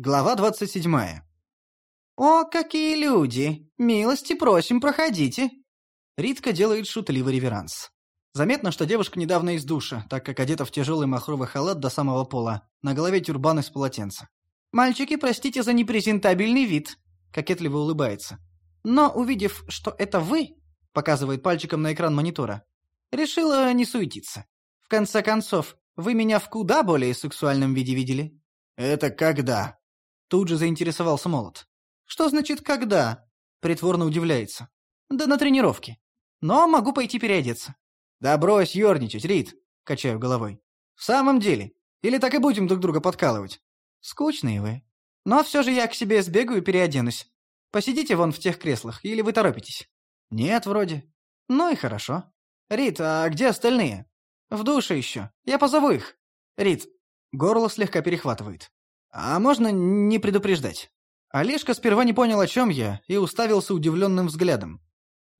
Глава 27. «О, какие люди! Милости просим, проходите!» Ритка делает шутливый реверанс. Заметно, что девушка недавно из душа, так как одета в тяжелый махровый халат до самого пола, на голове тюрбан из полотенца. «Мальчики, простите за непрезентабельный вид», — кокетливо улыбается. «Но, увидев, что это вы», — показывает пальчиком на экран монитора, решила не суетиться. «В конце концов, вы меня в куда более сексуальном виде видели?» «Это когда?» Тут же заинтересовался Молот. «Что значит «когда»?» Притворно удивляется. «Да на тренировке. Но могу пойти переодеться». «Да брось ерничать, Рит!» Качаю головой. «В самом деле? Или так и будем друг друга подкалывать?» «Скучные вы. Но все же я к себе сбегаю и переоденусь. Посидите вон в тех креслах, или вы торопитесь?» «Нет, вроде». «Ну и хорошо. Рит, а где остальные?» «В душе еще. Я позову их». «Рит». Горло слегка перехватывает. «А можно не предупреждать?» Олежка сперва не понял, о чем я, и уставился удивленным взглядом.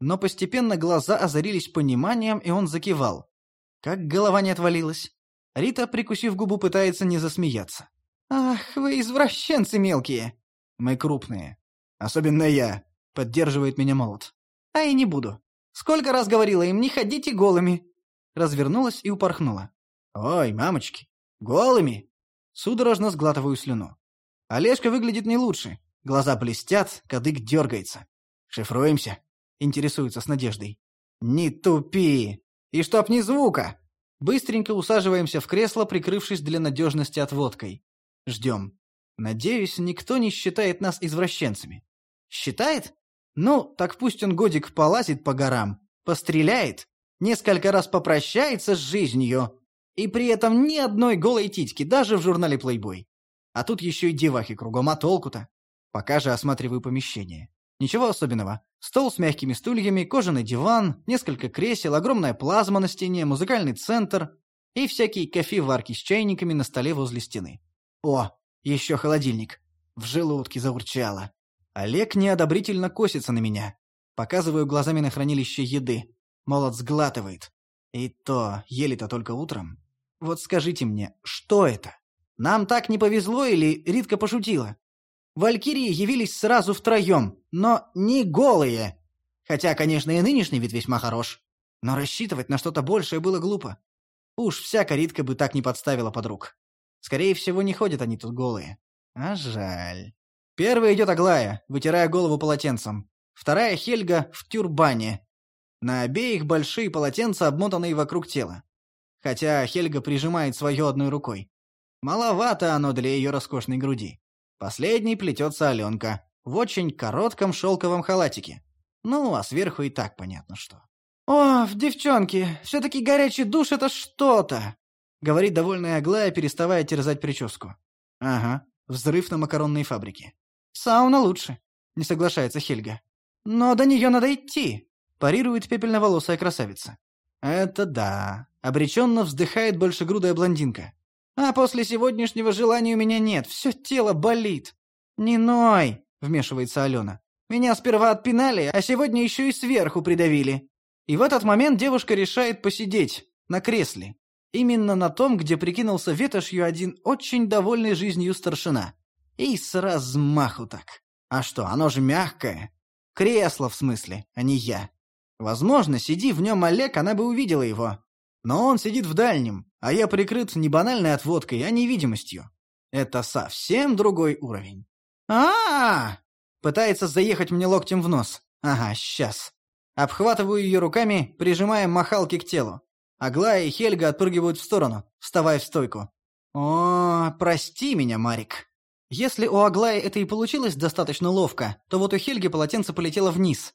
Но постепенно глаза озарились пониманием, и он закивал. Как голова не отвалилась. Рита, прикусив губу, пытается не засмеяться. «Ах, вы извращенцы мелкие!» «Мы крупные. Особенно я», — поддерживает меня молот. «А и не буду. Сколько раз говорила им, не ходите голыми!» Развернулась и упорхнула. «Ой, мамочки, голыми!» Судорожно сглатываю слюну. Олежка выглядит не лучше. Глаза блестят, кадык дергается. «Шифруемся?» — интересуется с надеждой. «Не тупи! И чтоб ни звука!» Быстренько усаживаемся в кресло, прикрывшись для надежности отводкой. Ждем. Надеюсь, никто не считает нас извращенцами. Считает? Ну, так пусть он годик полазит по горам, постреляет, несколько раз попрощается с жизнью, и при этом ни одной голой титьки, даже в журнале Playboy. А тут еще и девахи кругом, а толку-то? Пока же осматриваю помещение. Ничего особенного. Стол с мягкими стульями, кожаный диван, несколько кресел, огромная плазма на стене, музыкальный центр и всякие кофеварки с чайниками на столе возле стены. О, еще холодильник. В желудке заурчало. Олег неодобрительно косится на меня. Показываю глазами на хранилище еды. Молот сглатывает. И то, ели-то только утром. Вот скажите мне, что это? Нам так не повезло или Ритка пошутила? Валькирии явились сразу втроем, но не голые. Хотя, конечно, и нынешний вид весьма хорош. Но рассчитывать на что-то большее было глупо. Уж всяка Ритка бы так не подставила подруг. Скорее всего, не ходят они тут голые. А жаль. Первая идет Аглая, вытирая голову полотенцем. Вторая Хельга в тюрбане. На обеих большие полотенца, обмотанные вокруг тела хотя Хельга прижимает свое одной рукой. Маловато оно для ее роскошной груди. Последней плетется Аленка в очень коротком шелковом халатике. Ну, а сверху и так понятно что. «О, девчонки, все-таки горячий душ — это что-то!» — говорит довольная Аглая, переставая терзать прическу. «Ага, взрыв на макаронной фабрике». «Сауна лучше», — не соглашается Хельга. «Но до нее надо идти», — парирует пепельноволосая красавица. «Это да. Обреченно вздыхает большегрудая блондинка. «А после сегодняшнего желания у меня нет, все тело болит». «Не ной», — вмешивается Алена. «Меня сперва отпинали, а сегодня еще и сверху придавили». И в этот момент девушка решает посидеть на кресле. Именно на том, где прикинулся ветошью один очень довольный жизнью старшина. И с размаху так. А что, оно же мягкое. Кресло, в смысле, а не я. Возможно, сиди в нем Олег, она бы увидела его. Но он сидит в дальнем, а я прикрыт не банальной отводкой, а невидимостью. Это совсем другой уровень. а, -а, -а Пытается заехать мне локтем в нос. Ага, сейчас. Обхватываю ее руками, прижимая махалки к телу. Аглая и Хельга отпрыгивают в сторону, вставая в стойку. О, прости меня, Марик. Если у Аглаи это и получилось достаточно ловко, то вот у Хельги полотенце полетело вниз.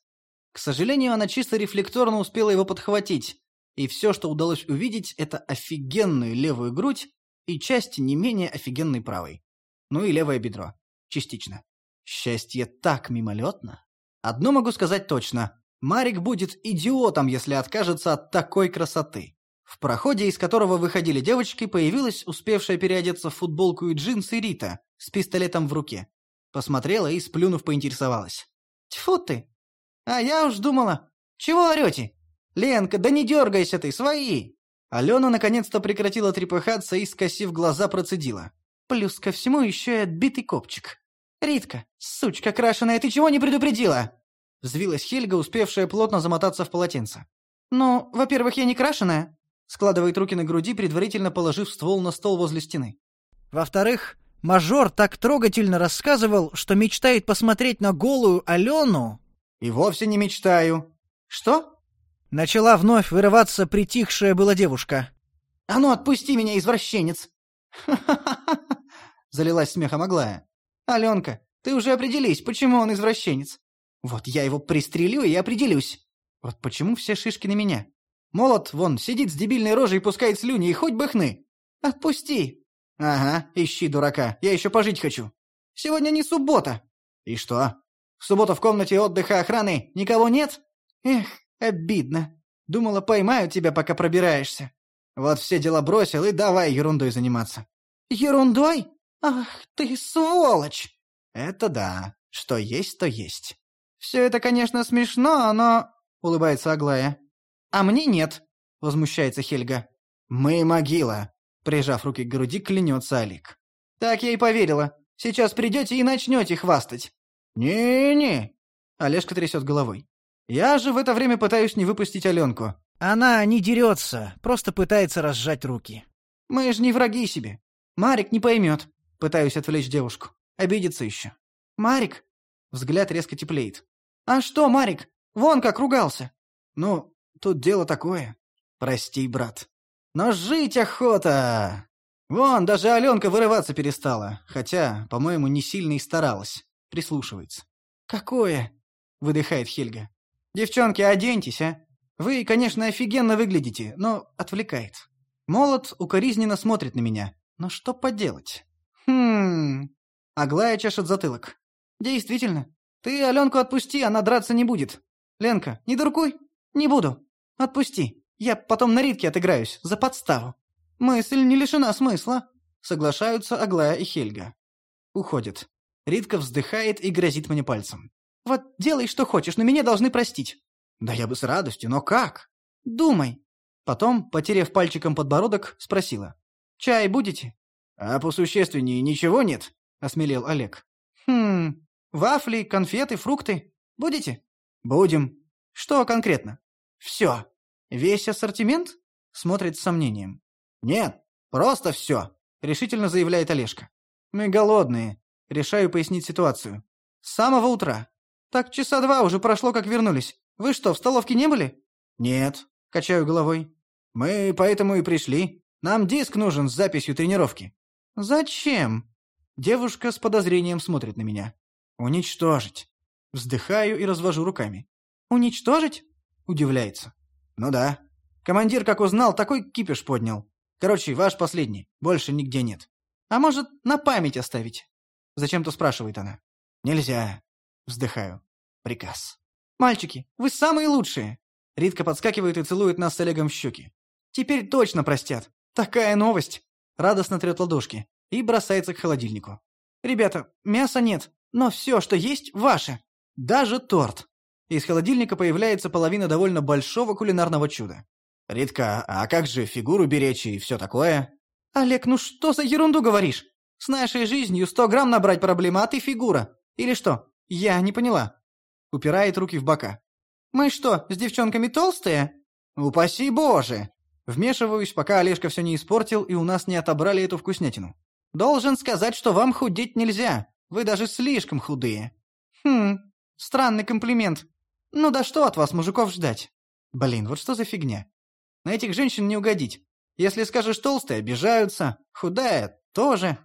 К сожалению, она чисто рефлекторно успела его подхватить, и все, что удалось увидеть, это офигенную левую грудь и часть не менее офигенной правой. Ну и левое бедро. Частично. Счастье так мимолетно. Одно могу сказать точно. Марик будет идиотом, если откажется от такой красоты. В проходе, из которого выходили девочки, появилась успевшая переодеться в футболку и джинсы Рита с пистолетом в руке. Посмотрела и, сплюнув, поинтересовалась. «Тьфу ты! А я уж думала, чего орете? «Ленка, да не дергайся ты, свои!» Алена наконец-то прекратила трепыхаться и, скосив глаза, процедила. Плюс ко всему еще и отбитый копчик. «Ритка, сучка крашеная, ты чего не предупредила?» Взвилась Хельга, успевшая плотно замотаться в полотенце. «Ну, во-первых, я не крашеная», — складывает руки на груди, предварительно положив ствол на стол возле стены. «Во-вторых, мажор так трогательно рассказывал, что мечтает посмотреть на голую Алену...» «И вовсе не мечтаю». «Что?» Начала вновь вырываться притихшая была девушка. «А ну, отпусти меня, извращенец!» «Ха-ха-ха!» — залилась смехом Аглая. «Аленка, ты уже определись, почему он извращенец. Вот я его пристрелю и определюсь. Вот почему все шишки на меня? Молот, вон, сидит с дебильной рожей и пускает слюни, и хоть бы хны. Отпусти!» «Ага, ищи дурака, я еще пожить хочу. Сегодня не суббота». «И что? В субботу в комнате отдыха охраны никого нет?» «Эх, обидно. Думала, поймаю тебя, пока пробираешься. Вот все дела бросил и давай ерундой заниматься». «Ерундой? Ах ты сволочь!» «Это да. Что есть, то есть». «Все это, конечно, смешно, но...» — улыбается Аглая. «А мне нет», — возмущается Хельга. «Мы могила», — прижав руки к груди, клянется Алик. «Так я и поверила. Сейчас придете и начнете хвастать». «Не-не», — Олежка трясет головой. «Я же в это время пытаюсь не выпустить Аленку. Она не дерется, просто пытается разжать руки. Мы же не враги себе. Марик не поймет. Пытаюсь отвлечь девушку. Обидится еще. Марик? Взгляд резко теплеет. А что, Марик? Вон как ругался. Ну, тут дело такое. Прости, брат. Но жить охота! Вон, даже Аленка вырываться перестала. Хотя, по-моему, не сильно и старалась. Прислушивается. «Какое?» — выдыхает Хельга. «Девчонки, оденьтесь, а? Вы, конечно, офигенно выглядите, но отвлекает. Молот укоризненно смотрит на меня. Но что поделать? Хм... Аглая чешет затылок. Действительно. Ты Аленку отпусти, она драться не будет. Ленка, не дуркуй. Не буду. Отпусти. Я потом на Ритке отыграюсь, за подставу. Мысль не лишена смысла. Соглашаются Аглая и Хельга. Уходит. Ритка вздыхает и грозит мне пальцем. Вот делай, что хочешь, но меня должны простить. Да я бы с радостью, но как? Думай. Потом, потеряв пальчиком подбородок, спросила. Чай будете? А посущественнее ничего нет? Осмелел Олег. Хм, вафли, конфеты, фрукты. Будете? Будем. Что конкретно? Все. Весь ассортимент? Смотрит с сомнением. Нет, просто все. Решительно заявляет Олежка. Мы голодные. Решаю пояснить ситуацию. С самого утра. Так часа два уже прошло, как вернулись. Вы что, в столовке не были? Нет, качаю головой. Мы поэтому и пришли. Нам диск нужен с записью тренировки. Зачем? Девушка с подозрением смотрит на меня. Уничтожить. Вздыхаю и развожу руками. Уничтожить? Удивляется. Ну да. Командир, как узнал, такой кипиш поднял. Короче, ваш последний. Больше нигде нет. А может, на память оставить? Зачем-то спрашивает она. Нельзя. Вздыхаю. Приказ. «Мальчики, вы самые лучшие!» Ритка подскакивает и целует нас с Олегом в щеки. «Теперь точно простят! Такая новость!» Радостно трет ладошки и бросается к холодильнику. «Ребята, мяса нет, но все, что есть, ваше. Даже торт!» Из холодильника появляется половина довольно большого кулинарного чуда. «Ритка, а как же фигуру беречь и все такое?» «Олег, ну что за ерунду говоришь? С нашей жизнью сто грамм набрать проблема, а ты фигура. Или что? Я не поняла». Упирает руки в бока. «Мы что, с девчонками толстые?» «Упаси Боже!» Вмешиваюсь, пока Олежка все не испортил, и у нас не отобрали эту вкуснятину. «Должен сказать, что вам худеть нельзя. Вы даже слишком худые». «Хм, странный комплимент. Ну да что от вас, мужиков, ждать?» «Блин, вот что за фигня? На этих женщин не угодить. Если скажешь толстая, обижаются. Худая — тоже.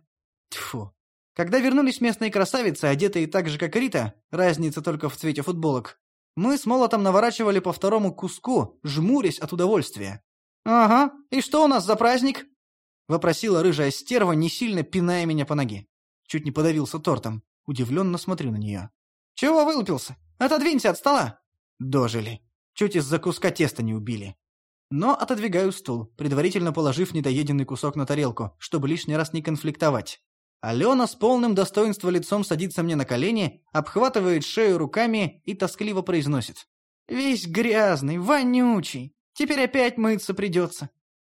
Тьфу. Когда вернулись местные красавицы, одетые так же, как Рита, разница только в цвете футболок, мы с молотом наворачивали по второму куску, жмурясь от удовольствия. «Ага, и что у нас за праздник?» — вопросила рыжая стерва, не сильно пиная меня по ноге. Чуть не подавился тортом. Удивленно смотрю на нее. «Чего вылупился? Отодвинься от стола!» Дожили. Чуть из-за куска теста не убили. Но отодвигаю стул, предварительно положив недоеденный кусок на тарелку, чтобы лишний раз не конфликтовать. Алена с полным достоинства лицом садится мне на колени, обхватывает шею руками и тоскливо произносит. «Весь грязный, вонючий. Теперь опять мыться придется.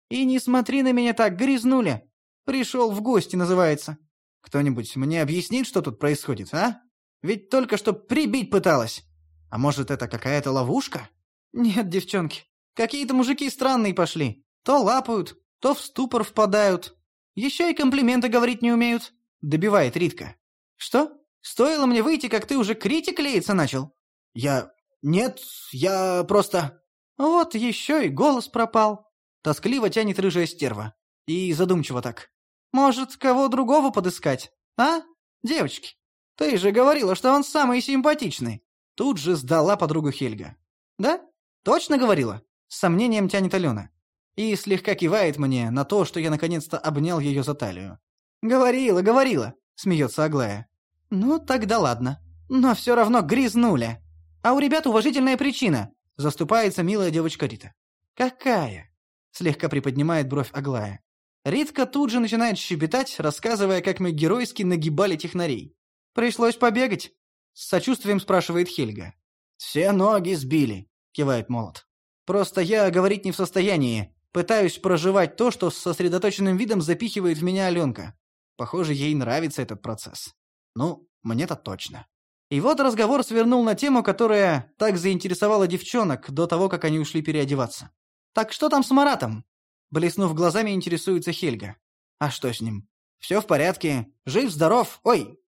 И не смотри на меня так, грязнуля. Пришел в гости, называется. Кто-нибудь мне объяснит, что тут происходит, а? Ведь только что прибить пыталась. А может, это какая-то ловушка? Нет, девчонки. Какие-то мужики странные пошли. То лапают, то в ступор впадают. Еще и комплименты говорить не умеют. Добивает Ритка. Что? Стоило мне выйти, как ты уже критик клеиться начал? Я... Нет, я просто... Вот еще и голос пропал. Тоскливо тянет рыжая стерва. И задумчиво так. Может, кого другого подыскать? А? Девочки, ты же говорила, что он самый симпатичный. Тут же сдала подругу Хельга. Да? Точно говорила? С сомнением тянет Алена. И слегка кивает мне на то, что я наконец-то обнял ее за талию. «Говорила, говорила», — смеется Аглая. «Ну, тогда ладно. Но все равно грязнули. А у ребят уважительная причина», — заступается милая девочка Рита. «Какая?» — слегка приподнимает бровь Аглая. Ритка тут же начинает щебетать, рассказывая, как мы геройски нагибали технарей. «Пришлось побегать?» — с сочувствием спрашивает Хельга. «Все ноги сбили», — кивает Молот. «Просто я говорить не в состоянии. Пытаюсь проживать то, что с сосредоточенным видом запихивает в меня Аленка. Похоже, ей нравится этот процесс. Ну, мне-то точно. И вот разговор свернул на тему, которая так заинтересовала девчонок до того, как они ушли переодеваться. «Так что там с Маратом?» Блеснув глазами, интересуется Хельга. «А что с ним? Все в порядке. Жив-здоров. Ой!»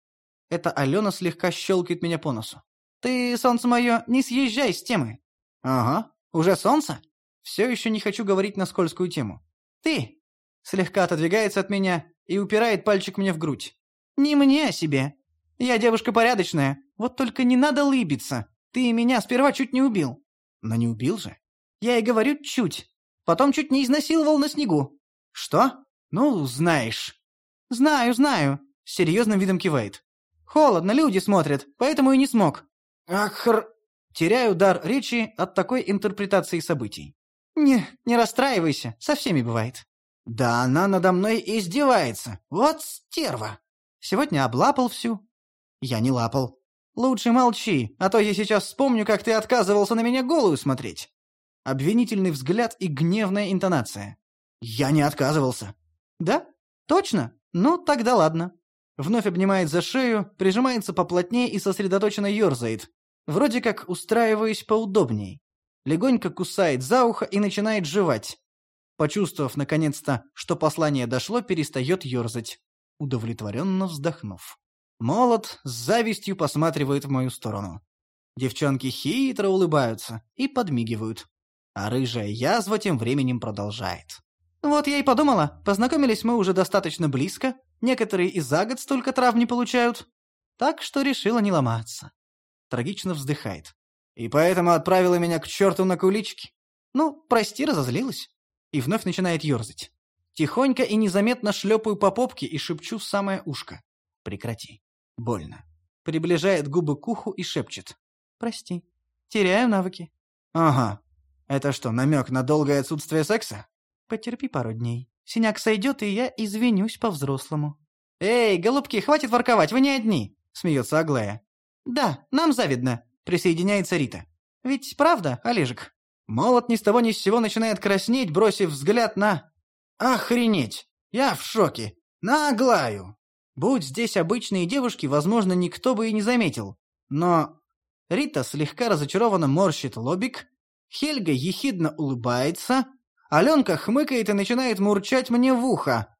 Это Алена слегка щелкает меня по носу. «Ты, солнце мое, не съезжай с темы». «Ага. Уже солнце?» Все еще не хочу говорить на скользкую тему. «Ты!» Слегка отодвигается от меня и упирает пальчик мне в грудь. «Не мне, а себе. Я девушка порядочная, вот только не надо лыбиться. Ты меня сперва чуть не убил». «Но не убил же?» «Я и говорю чуть. Потом чуть не изнасиловал на снегу». «Что? Ну, знаешь». «Знаю, знаю», — с серьезным видом кивает. «Холодно, люди смотрят, поэтому и не смог». «Ахр...» Теряю дар речи от такой интерпретации событий. «Не, не расстраивайся, со всеми бывает». «Да она надо мной издевается. Вот стерва!» «Сегодня облапал всю». «Я не лапал». «Лучше молчи, а то я сейчас вспомню, как ты отказывался на меня голую смотреть». Обвинительный взгляд и гневная интонация. «Я не отказывался». «Да? Точно? Ну, тогда ладно». Вновь обнимает за шею, прижимается поплотнее и сосредоточенно ерзает. Вроде как устраиваясь поудобней легонько кусает за ухо и начинает жевать. Почувствовав, наконец-то, что послание дошло, перестает ерзать, удовлетворенно вздохнув. Молот с завистью посматривает в мою сторону. Девчонки хитро улыбаются и подмигивают. А рыжая язва тем временем продолжает. «Вот я и подумала, познакомились мы уже достаточно близко, некоторые и за год столько трав не получают, так что решила не ломаться». Трагично вздыхает. И поэтому отправила меня к черту на кулички. Ну, прости, разозлилась. И вновь начинает ерзать. Тихонько и незаметно шлепаю по попке и шепчу в самое ушко. Прекрати. Больно. Приближает губы к уху и шепчет. Прости. Теряю навыки. Ага. Это что, намек на долгое отсутствие секса? Потерпи пару дней. Синяк сойдет, и я извинюсь по-взрослому. «Эй, голубки, хватит ворковать, вы не одни!» — смеется Аглая. «Да, нам завидно присоединяется Рита. «Ведь правда, Олежек?» Молот ни с того ни с сего начинает краснеть, бросив взгляд на... «Охренеть! Я в шоке! На Аглаю!» Будь здесь обычные девушки, возможно, никто бы и не заметил. Но Рита слегка разочарованно морщит лобик, Хельга ехидно улыбается, Аленка хмыкает и начинает мурчать мне в ухо.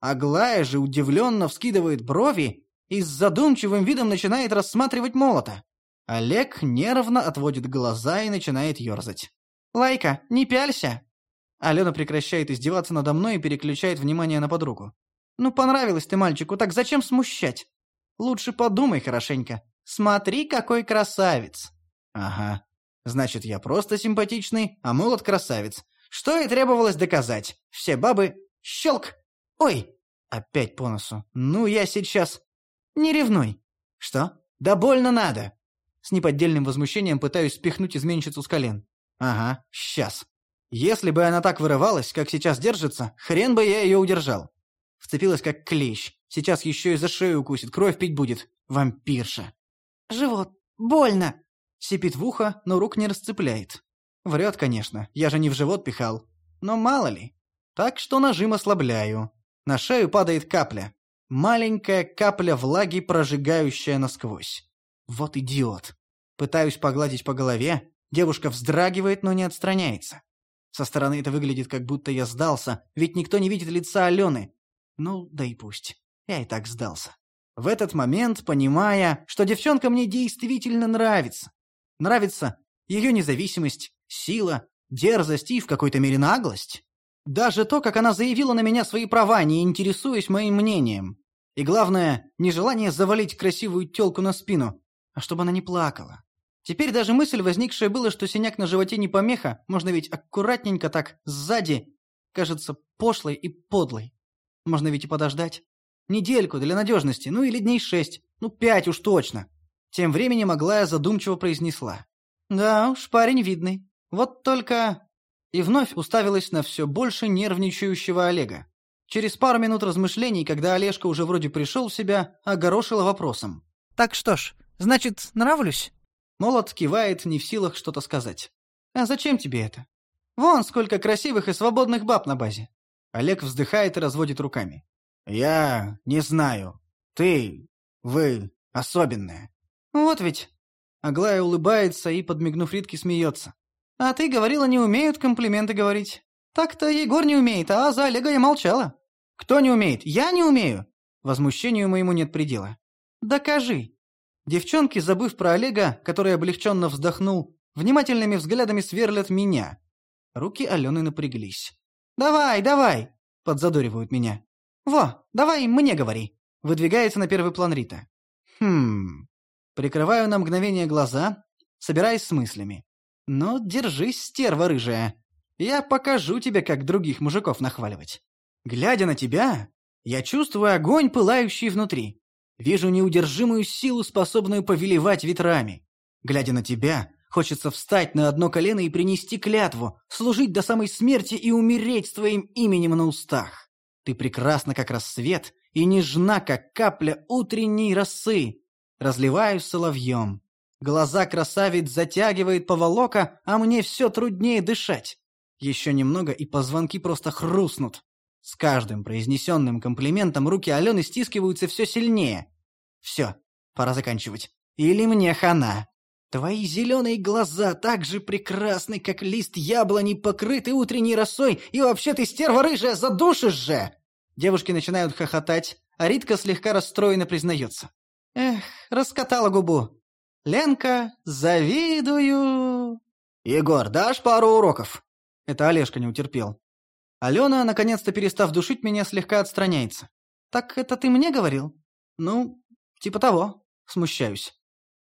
Аглая же удивленно вскидывает брови и с задумчивым видом начинает рассматривать молота. Олег нервно отводит глаза и начинает ерзать. «Лайка, не пялься!» Алена прекращает издеваться надо мной и переключает внимание на подругу. «Ну, понравилось ты мальчику, так зачем смущать? Лучше подумай хорошенько. Смотри, какой красавец!» «Ага. Значит, я просто симпатичный, а молод красавец. Что и требовалось доказать. Все бабы... Щелк! Ой!» Опять по носу. «Ну, я сейчас...» «Не ревнуй!» «Что? Да больно надо!» С неподдельным возмущением пытаюсь спихнуть изменщицу с колен. Ага, сейчас. Если бы она так вырывалась, как сейчас держится, хрен бы я ее удержал. Вцепилась как клещ. Сейчас еще и за шею укусит, кровь пить будет. Вампирша. «Живот. Больно!» Сипит в ухо, но рук не расцепляет. Врет, конечно. Я же не в живот пихал. Но мало ли. Так что нажим ослабляю. На шею падает капля. Маленькая капля влаги, прожигающая насквозь. Вот идиот. Пытаюсь погладить по голове. Девушка вздрагивает, но не отстраняется. Со стороны это выглядит, как будто я сдался, ведь никто не видит лица Алены. Ну, да и пусть. Я и так сдался. В этот момент, понимая, что девчонка мне действительно нравится. Нравится ее независимость, сила, дерзость и в какой-то мере наглость. Даже то, как она заявила на меня свои права, не интересуясь моим мнением. И главное, нежелание завалить красивую тёлку на спину, а чтобы она не плакала. Теперь даже мысль, возникшая была, что синяк на животе не помеха, можно ведь аккуратненько так, сзади, кажется пошлой и подлой. Можно ведь и подождать. Недельку для надежности, ну или дней шесть, ну пять уж точно. Тем временем Аглая задумчиво произнесла. «Да уж, парень видный. Вот только...» И вновь уставилась на все больше нервничающего Олега. Через пару минут размышлений, когда Олежка уже вроде пришел в себя, огорошила вопросом. «Так что ж, значит, нравлюсь?» Молот кивает, не в силах что-то сказать. «А зачем тебе это? Вон сколько красивых и свободных баб на базе». Олег вздыхает и разводит руками. «Я не знаю. Ты... Вы особенная». «Вот ведь». Аглая улыбается и, подмигнув Ритке, смеется. «А ты говорила, не умеют комплименты говорить. Так-то Егор не умеет, а за Олега я молчала». «Кто не умеет? Я не умею!» Возмущению моему нет предела. «Докажи». Девчонки, забыв про Олега, который облегченно вздохнул, внимательными взглядами сверлят меня. Руки Алены напряглись. «Давай, давай!» — подзадоривают меня. «Во, давай мне говори!» — выдвигается на первый план Рита. «Хм...» Прикрываю на мгновение глаза, собираясь с мыслями. «Ну, держись, стерва рыжая. Я покажу тебе, как других мужиков нахваливать. Глядя на тебя, я чувствую огонь, пылающий внутри. Вижу неудержимую силу, способную повелевать ветрами. Глядя на тебя, хочется встать на одно колено и принести клятву, служить до самой смерти и умереть с твоим именем на устах. Ты прекрасна, как рассвет, и нежна, как капля утренней росы. Разливаюсь соловьем. Глаза красавиц затягивает поволока, а мне все труднее дышать. Еще немного, и позвонки просто хрустнут. С каждым произнесенным комплиментом руки Алены стискиваются все сильнее. Все, пора заканчивать. Или мне хана. Твои зеленые глаза так же прекрасны, как лист яблони, покрытый утренней росой, и вообще ты, стерва рыжая, задушишь же!» Девушки начинают хохотать, а Ритка слегка расстроенно признается. «Эх, раскатала губу. Ленка, завидую!» «Егор, дашь пару уроков?» Это Олежка не утерпел. Алена, наконец-то перестав душить меня, слегка отстраняется. «Так это ты мне говорил?» «Ну, типа того». Смущаюсь.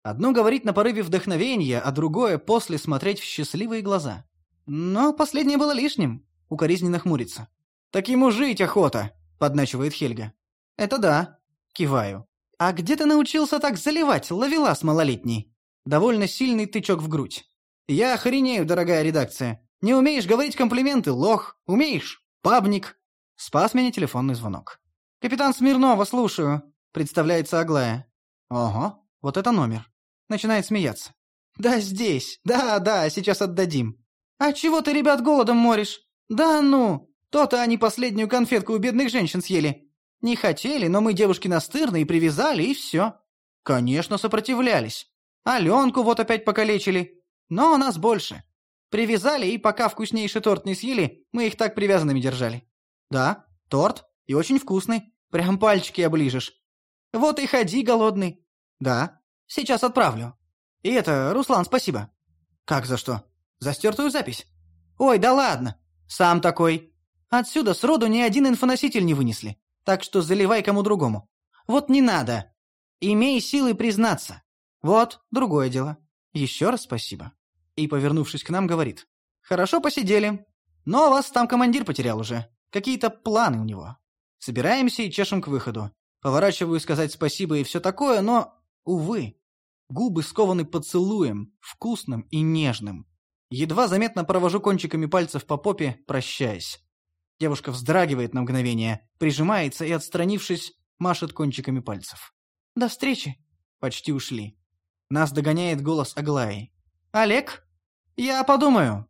Одно говорить на порыве вдохновения, а другое после смотреть в счастливые глаза. Но последнее было лишним. Укоризненно хмурится. «Так ему жить охота!» — подначивает Хельга. «Это да». Киваю. «А где ты научился так заливать, ловелас малолетний?» Довольно сильный тычок в грудь. «Я охренею, дорогая редакция. Не умеешь говорить комплименты, лох. Умеешь? Пабник». Спас меня телефонный звонок. «Капитан Смирнова, слушаю», — представляется Аглая. «Ого, вот это номер. Начинает смеяться. «Да здесь! Да, да, сейчас отдадим!» «А чего ты ребят голодом моришь?» «Да ну! То-то они последнюю конфетку у бедных женщин съели!» «Не хотели, но мы девушки настырные привязали, и все!» «Конечно, сопротивлялись! Аленку вот опять покалечили! Но нас больше!» «Привязали, и пока вкуснейший торт не съели, мы их так привязанными держали!» «Да, торт, и очень вкусный, прям пальчики оближешь!» «Вот и ходи, голодный!» «Да, Сейчас отправлю. И это, Руслан, спасибо. Как за что? За стертую запись? Ой, да ладно. Сам такой. Отсюда сроду ни один инфоноситель не вынесли. Так что заливай кому другому. Вот не надо. Имей силы признаться. Вот, другое дело. Еще раз спасибо. И, повернувшись к нам, говорит. Хорошо посидели. Но вас там командир потерял уже. Какие-то планы у него. Собираемся и чешем к выходу. Поворачиваю сказать спасибо и все такое, но Увы, губы скованы поцелуем, вкусным и нежным. Едва заметно провожу кончиками пальцев по попе, прощаясь. Девушка вздрагивает на мгновение, прижимается и, отстранившись, машет кончиками пальцев. «До встречи!» Почти ушли. Нас догоняет голос Аглаи. «Олег? Я подумаю!»